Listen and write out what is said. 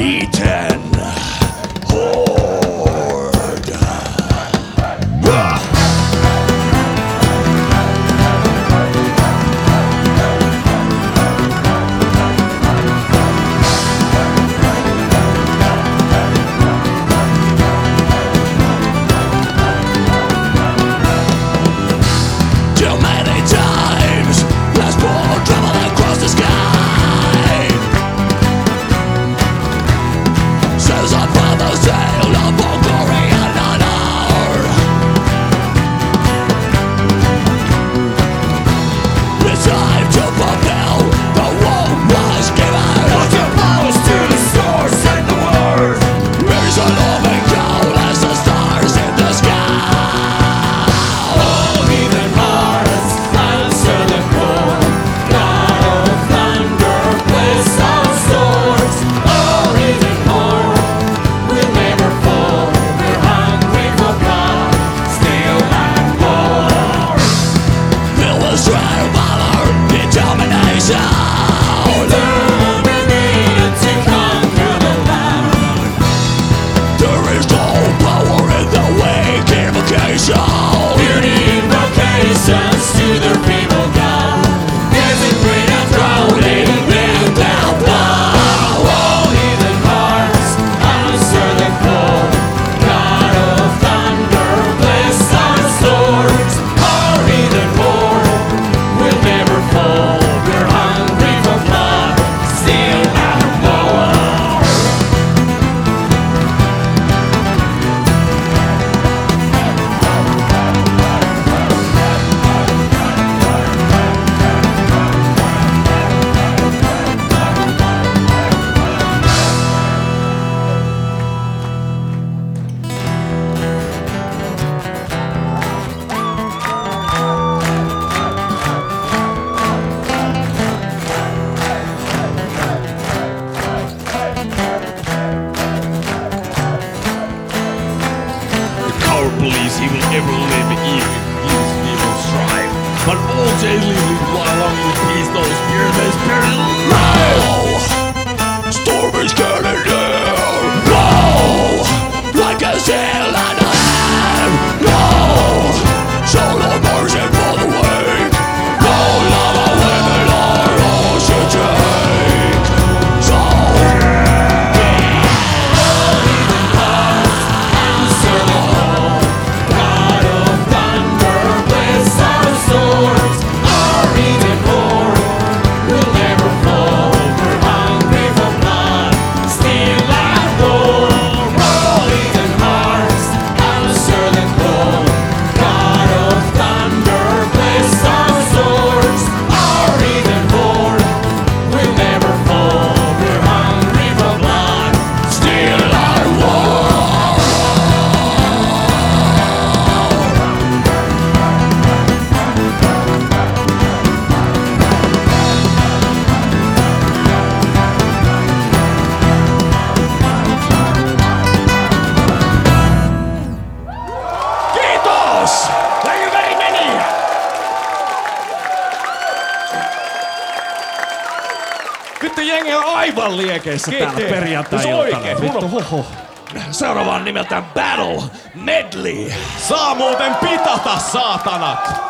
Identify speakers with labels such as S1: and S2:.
S1: eaten. Believes he will ever live even. He evil strive. But all daily
S2: life. jengi on aivan liekeissä Kiitti.
S3: täällä
S2: perjantai-iltana.
S3: Siis
S2: Vittu, hoho.
S3: Seuraava on nimeltään Battle Medley.
S2: Saa muuten pitata, saatanat!